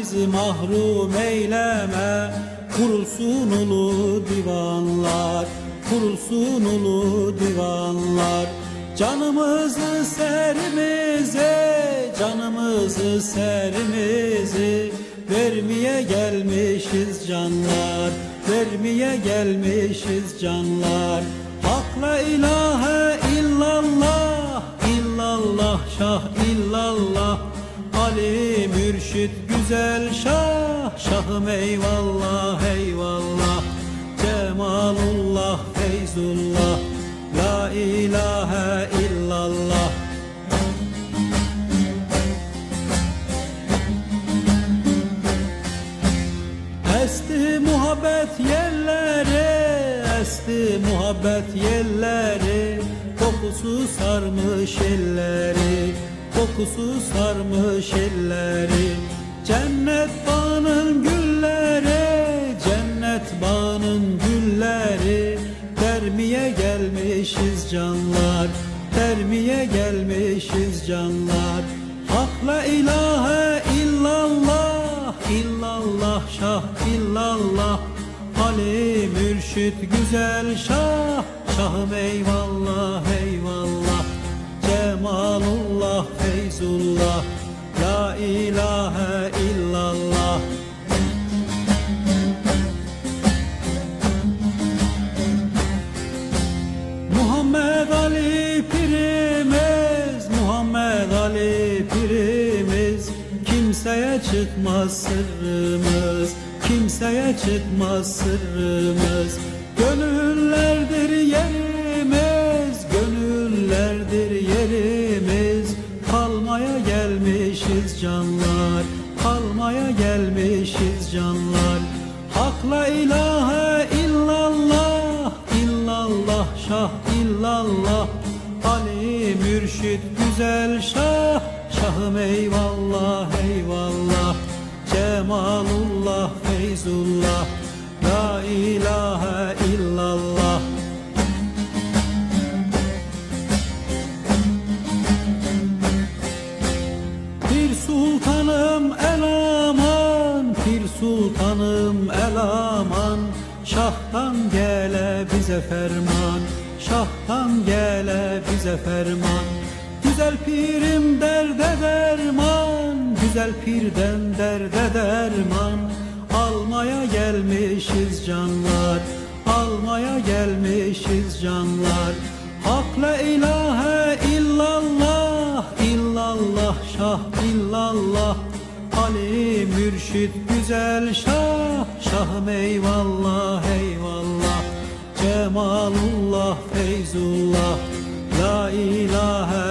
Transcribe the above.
bizi mahrum eyleme. Kurulsun ulu divanlar Kurulsun ulu divanlar. Canımızı serimize Canımızı serimizi Vermeye gelmişiz canlar. Vermeye gelmişiz canlar. Hak la ilahe illallah illallah şah illallah Ali mürşit güzel şah. Şahım eyvallah eyvallah. Cemalullah feyzullah. La ilahe illallah. Esti muhabbet yerleri Esti muhabbet yerleri Kokusu sarmış elleri Kokusu sarmış elleri. Cennet bağının gülleri Cennet bağının gülleri. Termiye gelmişiz canlar Termiye gelmişiz canlar. Hakla ilahe illallah illallah şah illallah. Ali mürşit güzel şah Şahım eyvallah eyvallah. Cemalullah feyzullah La ilahe illallah. Muhammed Ali pirimiz Muhammed Ali pirimiz. Kimseye çıkmaz sırrımız Kimseye çıkmaz sırrımız. Gönüllerdir Kalmaya gelmişiz canlar Kalmaya gelmişiz canlar. Hakla ilahe illallah illallah şah illallah. Ali mürşit güzel şah Şahım eyvallah eyvallah. Cemalullah feyzullah. La ilahe sultanım el aman Pir sultanım el aman. Şahtan gele bize ferman Şahtan gele bize ferman. Güzel pirim derde derman Güzel pirden derde derman. Almaya gelmişiz canlar Almaya gelmişiz canlar. Hak la mürşit güzel şah Şahım eyvallah eyvallah. Cemalullah feyzullah. La ilahe